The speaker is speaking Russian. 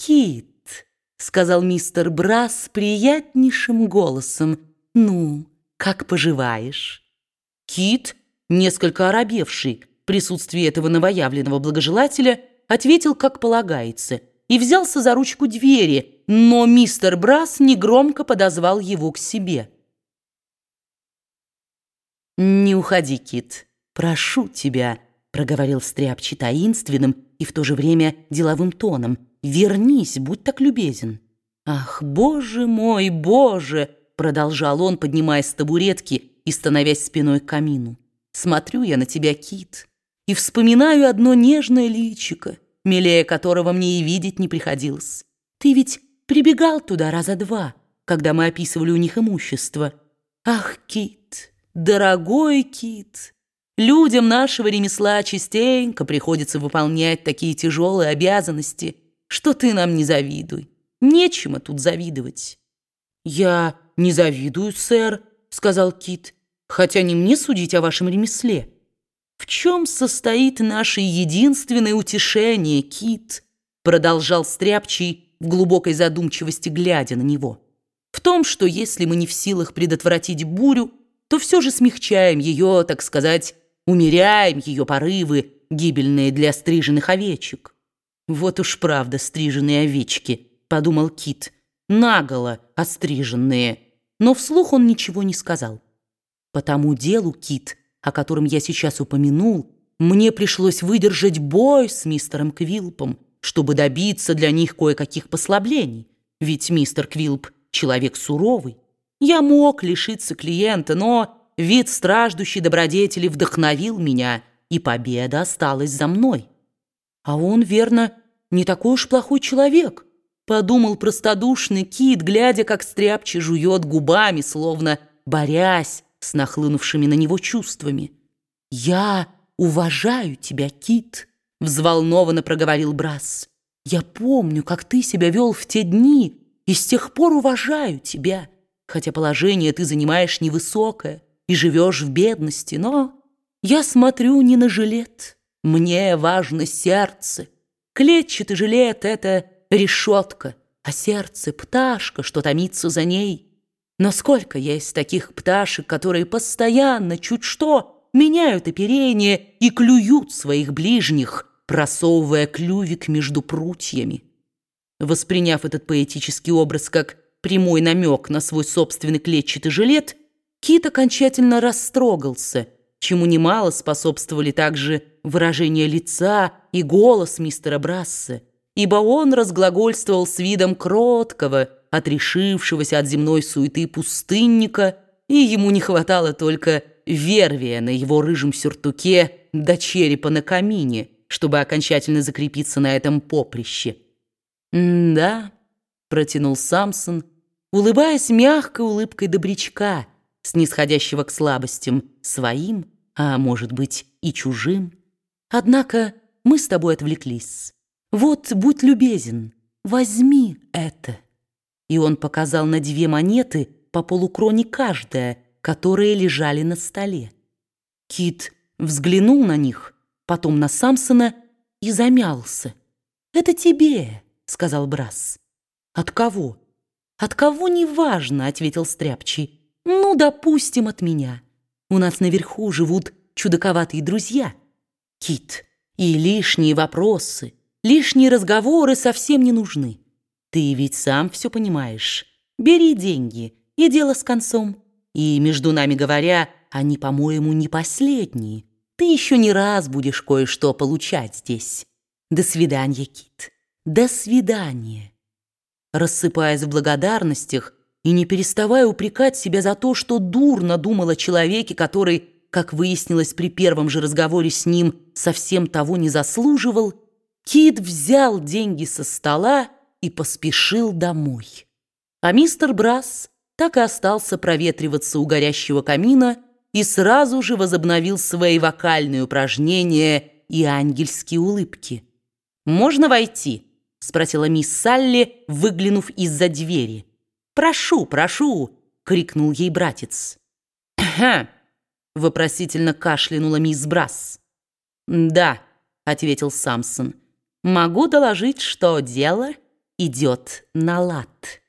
Кит», — сказал мистер Брас приятнейшим голосом, «ну, как поживаешь?» Кит, несколько оробевший в присутствии этого новоявленного благожелателя, ответил, как полагается, и взялся за ручку двери, но мистер Брас негромко подозвал его к себе. «Не уходи, Кит, прошу тебя», — проговорил Стряпчий таинственным и в то же время деловым тоном. «Вернись, будь так любезен». «Ах, боже мой, боже!» — продолжал он, поднимаясь с табуретки и становясь спиной к камину. «Смотрю я на тебя, Кит, и вспоминаю одно нежное личико, милее которого мне и видеть не приходилось. Ты ведь прибегал туда раза два, когда мы описывали у них имущество. Ах, Кит, дорогой Кит, людям нашего ремесла частенько приходится выполнять такие тяжелые обязанности, что ты нам не завидуй. Нечему тут завидовать. Я не завидую, сэр, сказал Кит, хотя не мне судить о вашем ремесле. В чем состоит наше единственное утешение, Кит? Продолжал Стряпчий в глубокой задумчивости, глядя на него. В том, что если мы не в силах предотвратить бурю, то все же смягчаем ее, так сказать, умеряем ее порывы, гибельные для стриженных овечек. Вот уж правда стриженные овечки, подумал Кит, наголо остриженные. Но вслух он ничего не сказал. По тому делу, Кит, о котором я сейчас упомянул, мне пришлось выдержать бой с мистером Квилпом, чтобы добиться для них кое-каких послаблений. Ведь мистер Квилп — человек суровый. Я мог лишиться клиента, но вид страждущей добродетели вдохновил меня, и победа осталась за мной. А он, верно, не такой уж плохой человек, подумал простодушный кит, глядя, как стряпче жует губами, словно борясь с нахлынувшими на него чувствами. «Я уважаю тебя, Кит», — взволнованно проговорил Брас. «Я помню, как ты себя вел в те дни, и с тех пор уважаю тебя, хотя положение ты занимаешь невысокое и живешь в бедности, но я смотрю не на жилет, мне важно сердце. Клетчатый жилет — это решетка, а сердце — пташка, что томится за ней». Но сколько есть таких пташек, которые постоянно, чуть что, меняют оперение и клюют своих ближних, просовывая клювик между прутьями. Восприняв этот поэтический образ как прямой намек на свой собственный клетчатый жилет, Кит окончательно растрогался, чему немало способствовали также выражение лица и голос мистера Брасса, ибо он разглагольствовал с видом кроткого, отрешившегося от земной суеты пустынника, и ему не хватало только вервия на его рыжем сюртуке до черепа на камине, чтобы окончательно закрепиться на этом поприще. «Да», — протянул Самсон, улыбаясь мягкой улыбкой добрячка, снисходящего к слабостям своим, а может быть и чужим. «Однако мы с тобой отвлеклись. Вот, будь любезен, возьми это» и он показал на две монеты по полукроне каждая, которые лежали на столе. Кит взглянул на них, потом на Самсона и замялся. «Это тебе», — сказал Брас. «От кого?» «От кого неважно», — ответил Стряпчий. «Ну, допустим, от меня. У нас наверху живут чудаковатые друзья. Кит, и лишние вопросы, лишние разговоры совсем не нужны. Ты ведь сам все понимаешь. Бери деньги, и дело с концом. И, между нами говоря, они, по-моему, не последние. Ты еще не раз будешь кое-что получать здесь. До свидания, Кит. До свидания. Рассыпаясь в благодарностях и не переставая упрекать себя за то, что дурно думал о человеке, который, как выяснилось при первом же разговоре с ним, совсем того не заслуживал, Кит взял деньги со стола и поспешил домой. А мистер Брас так и остался проветриваться у горящего камина и сразу же возобновил свои вокальные упражнения и ангельские улыбки. «Можно войти?» — спросила мисс Салли, выглянув из-за двери. «Прошу, прошу!» — крикнул ей братец. «Ха!» — вопросительно кашлянула мисс Брас. «Да», — ответил Самсон. «Могу доложить, что дело идет на лад.